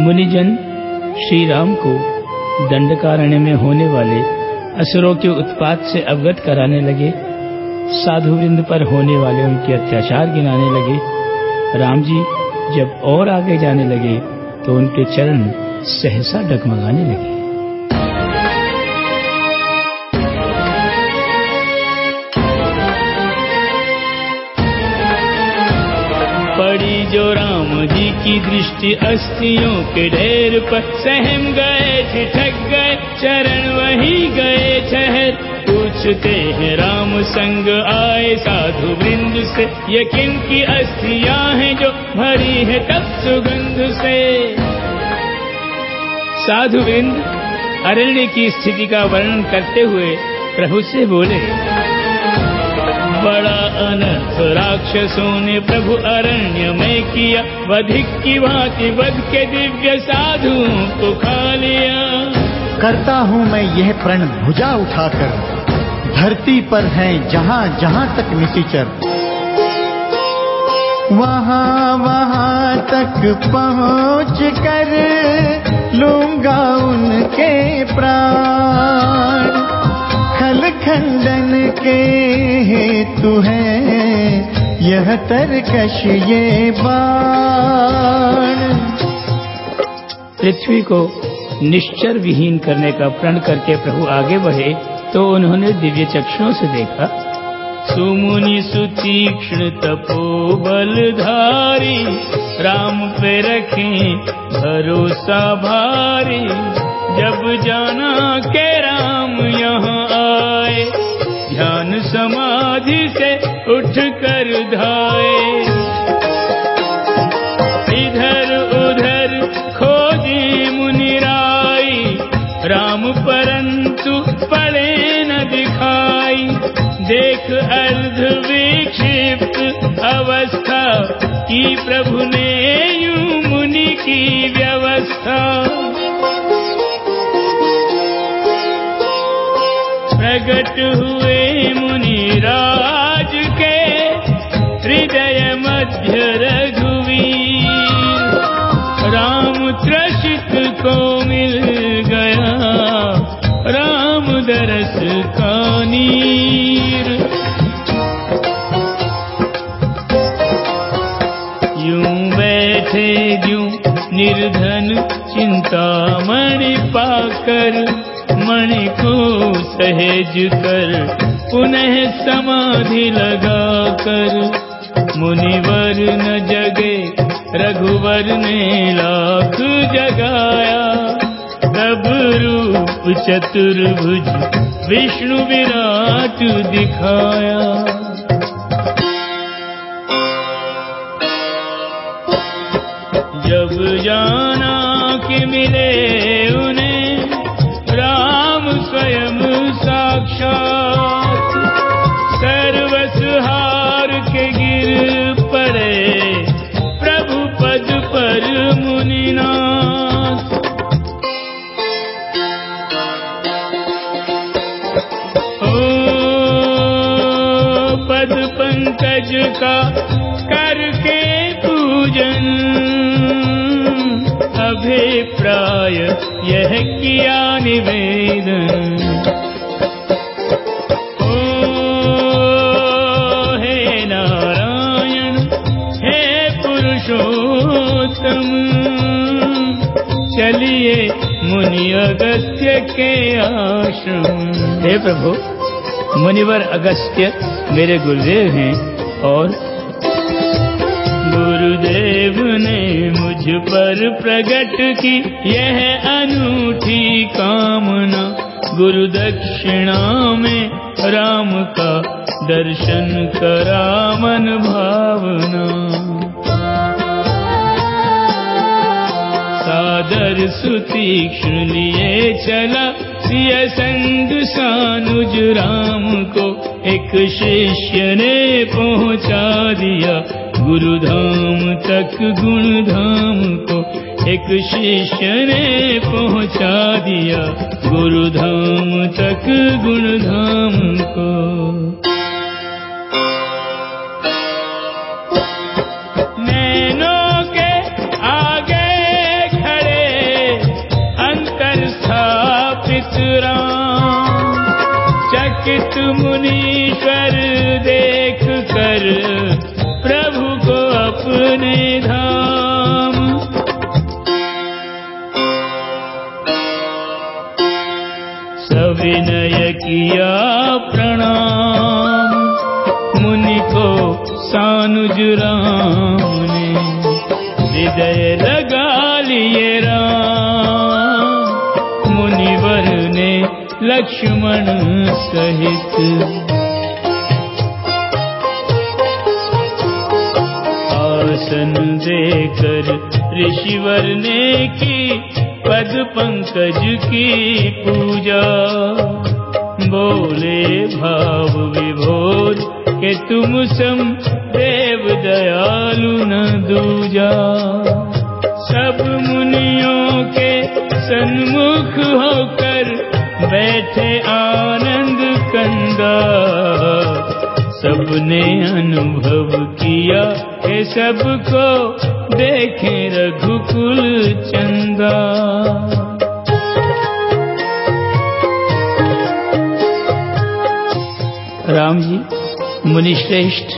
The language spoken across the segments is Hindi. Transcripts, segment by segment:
मुनिजन श्री राम को दंडकारण्य में होने वाले असुरों के उत्पात से अवगत कराने लगे, साधु वृंद पर होने वाले उनके अत्याचार गिनाने लगे, राम जी जब और आगे जाने लगे तो उनके चरण सहसा डगमगाने लगे। पड़ी जो जी की दृष्टि अस्थियों के ढेर पर सहम गए, ठिठक गए, चरण वही गए, ठहर। पूछते हैं राम संग आए साधु वृंद से यकीन की अस्थियाँ हैं जो भरी है तब सुगंध से? साधु वृंद, अरण्य की स्थिति का वर्णन करते हुए प्रभु से बोले अनर्थ राक्षसों ने प्रभु अरण्य में किया। वधिक की भांति वध के दिव्य साधुओं को खा लिया। करता हूँ मैं यह प्रण भुजा उठाकर। धरती पर है जहाँ जहाँ तक निशिचर वहाँ वहाँ तक पहुँच कर लूँगा उनके प्राण। खल खंडन के हेतु है यह तरकश ये बाण। पृथ्वी को निश्चर विहीन करने का प्रण करके प्रभु आगे बढ़े तो उन्होंने दिव्य चक्षुओं से देखा। सुमुनि सुतीक्ष्ण तपो बलधारी राम पे रखे भरोसा भारी। जब जाना के राम यहाँ ध्यान समाधि से उठ कर धाए। इधर उधर खोजे मुनिराई राम परंतु पड़े न दिखाई। देख अर्ध विक्षिप्त अवस्था की प्रभु ने यूँ मुनि की व्यवस्था। प्रगट हुए मुनिराज के हृदय मध्य रघुवीर। राम त्रसित को मिल गया, राम दरस का नीर। यूँ बैठे, यूँ निर्धन चिंता मणि पाकर मणि को सहेज कर पुनः समाधि लगा कर। मुनिवर न जगे, रघुवर ने लाख जगाया। तब रूप चतुर्भुज विष्णु विराट दिखाया। जब जाना कि मिले साक्षात सर्वसहार के गिर पड़े प्रभु पद पर मुनिनाथ ओ, पद पंकज का करके पूजन। अभिप्राय यह किया निवेदन। पुरुषोत्तम चलिए मुनि अगस्त्य के आश्रम। हे प्रभु, मुनिवर अगस्त्य मेरे गुरुदेव हैं और गुरुदेव ने मुझ पर प्रकट की यह अनूठी कामना। गुरु दक्षिणा में राम का दर्शन करा मन भावना। सादर सुतीक्ष्ण लिए चला। सिय संग सानुज राम को एक शिष्य ने पहुँचा दिया। गुरुधाम तक गुणधाम को एक शिष्य ने पहुँचा दिया। गुरुधाम तक गुणधाम को अपने धाम। सविनय किया प्रणाम। मुनि को सानुज राम ने हृदय लगा लिए राम। मुनिवर ने लक्ष्मण सहित आसन देकर ऋषिवर ने की पद पंकज की पूजा। बोले, भाव विभोर के तुम सम देव दयालु न दूजा। सब मुनियों के सन्मुख होकर बैठे आनंद सबने अनुभव किया के सबको देखे रघुकुल चंदा। राम जी, मुनिश्रेष्ठ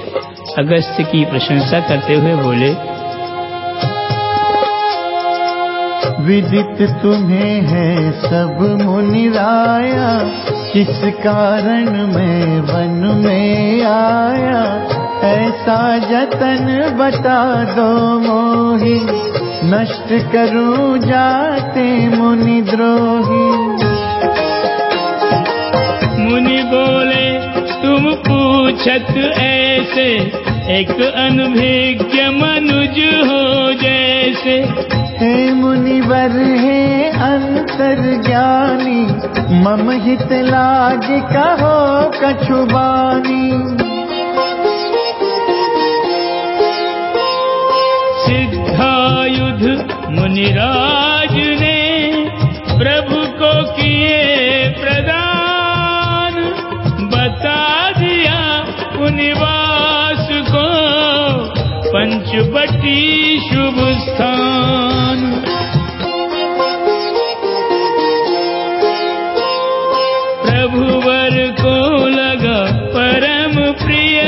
अगस्त की प्रशंसा करते हुए बोले विदित तुम्हें है सब मुनिराया, किस कारण मैं वन में आया? ऐसा जतन बता दो मोही, नष्ट करूँ जाते मुनि द्रोही। मुनि बोले, तुम पूछत ऐसे एक अनभिज्ञ मनुज हो जैसे। हे मुनिवर हे अंतर ज्ञानी मम हित लाज कहो कछुबानी सिद्धायुध मुनिराज पंचवटी शुभ स्थान। प्रभुवर को लगा परम प्रिय,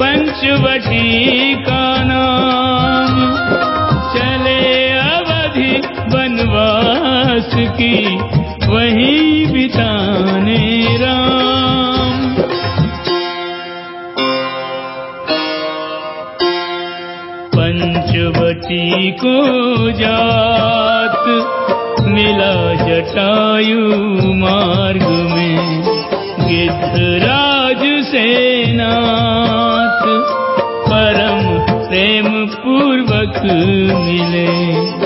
पंचवटी का नाम। चले अवधि बनवास की, वहीं बिताने को जात मिला जटायु मार्ग में। गिद्धराज से नाथ परम प्रेम पूर्वक मिले।